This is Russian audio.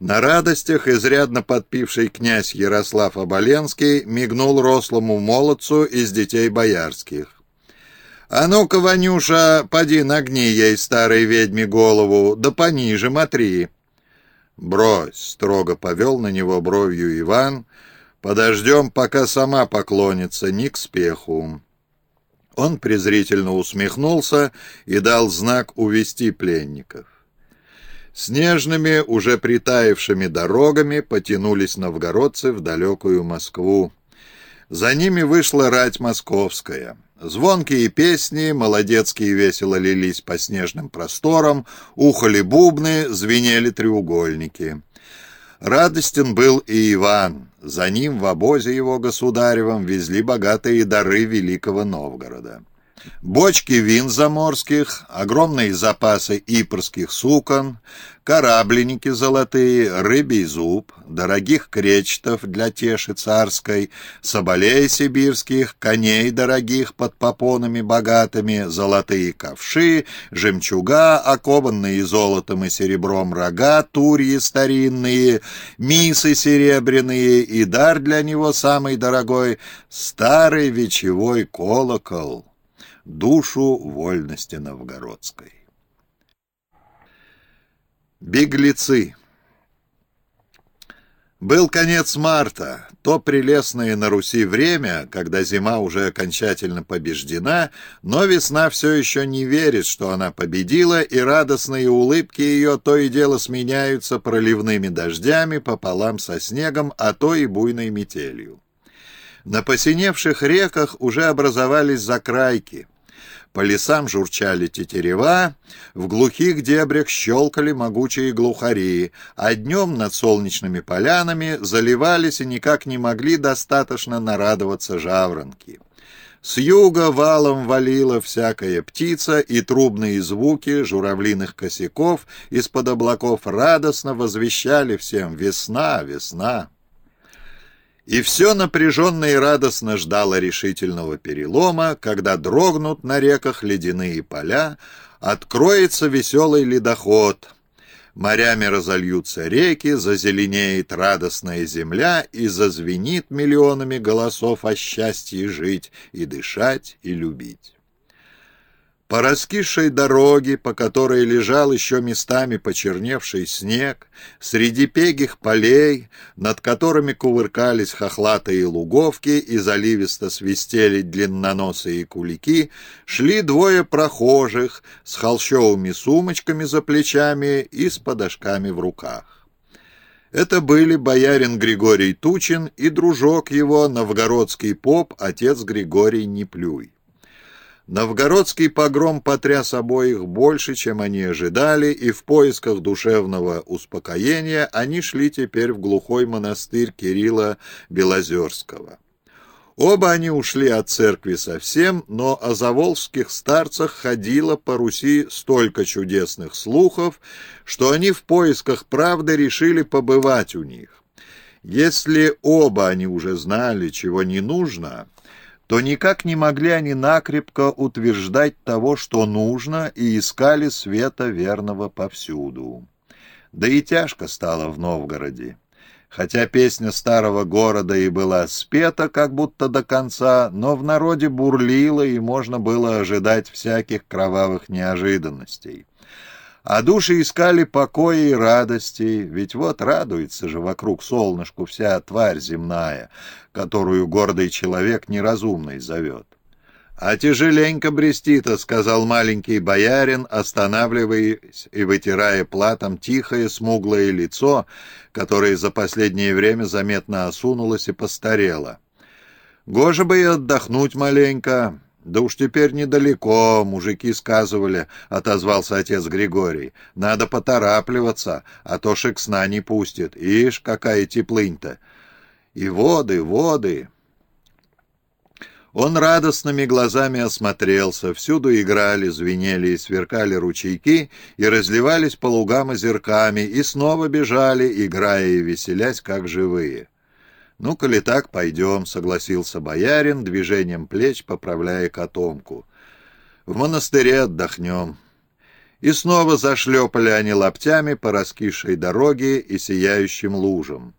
На радостях изрядно подпивший князь Ярослав Оболенский мигнул рослому молодцу из детей боярских. «А ну-ка, Ванюша, поди нагни ей старой ведьме голову, да пониже мотри». «Брось!» — строго повел на него бровью Иван. «Подождем, пока сама поклонится, не к спеху». Он презрительно усмехнулся и дал знак увести пленников. Снежными, уже притаившими дорогами потянулись новгородцы в далекую Москву. За ними вышла рать московская. Звонкие песни, молодецкие весело лились по снежным просторам, ухали бубны, звенели треугольники. Радостен был и Иван. За ним в обозе его государевом везли богатые дары великого Новгорода бочки вин заморских, огромные запасы ипрских сукон, корабленники золотые, рыбий зуб, дорогих кречетов для теши царской, соболей сибирских, коней дорогих под попонами богатыми, золотые ковши, жемчуга, окованные золотом и серебром рога, турьи старинные, мисы серебряные и дар для него самый дорогой — старый вечевой колокол душу вольности новгородской. Беглецы Был конец марта, то прелестное на Руси время, когда зима уже окончательно побеждена, но весна все еще не верит, что она победила, и радостные улыбки ее то и дело сменяются проливными дождями пополам со снегом, а то и буйной метелью. На посиневших реках уже образовались закрайки — по лесам журчали тетерева, в глухих дебрях щелкали могучие глухари, а днем над солнечными полянами заливались и никак не могли достаточно нарадоваться жаворонки. С юга валом валила всякая птица, и трубные звуки журавлиных косяков из-под облаков радостно возвещали всем «Весна, весна!». И все напряженно и радостно ждало решительного перелома, когда дрогнут на реках ледяные поля, откроется веселый ледоход. Морями разольются реки, зазеленеет радостная земля и зазвенит миллионами голосов о счастье жить и дышать и любить. По раскисшей дороге, по которой лежал еще местами почерневший снег, среди пегих полей, над которыми кувыркались хохлатые луговки и заливисто свистели длинноносые кулики, шли двое прохожих с холщовыми сумочками за плечами и с подошками в руках. Это были боярин Григорий Тучин и дружок его, новгородский поп, отец Григорий Неплюй. Новгородский погром потряс обоих больше, чем они ожидали, и в поисках душевного успокоения они шли теперь в глухой монастырь Кирилла Белозерского. Оба они ушли от церкви совсем, но о заволжских старцах ходило по Руси столько чудесных слухов, что они в поисках правды решили побывать у них. Если оба они уже знали, чего не нужно, то никак не могли они накрепко утверждать того, что нужно, и искали света верного повсюду. Да и тяжко стало в Новгороде. Хотя песня старого города и была спета как будто до конца, но в народе бурлила, и можно было ожидать всяких кровавых неожиданностей. А души искали покоя и радости, ведь вот радуется же вокруг солнышку вся тварь земная, которую гордый человек неразумный зовет. «А тяжеленько брести-то», — сказал маленький боярин, останавливаясь и вытирая платом тихое смуглое лицо, которое за последнее время заметно осунулось и постарело. «Гоже бы и отдохнуть маленько, «Да уж теперь недалеко, мужики сказывали», — отозвался отец Григорий. «Надо поторапливаться, а то шик не пустит. Ишь, какая теплынь-то! И воды, воды!» Он радостными глазами осмотрелся. Всюду играли, звенели и сверкали ручейки, и разливались по лугам озерками, и снова бежали, играя и веселясь, как живые. «Ну, коли так, пойдем», — согласился боярин, движением плеч поправляя котомку. «В монастыре отдохнем. И снова зашлепали они лаптями по раскисшей дороге и сияющим лужам.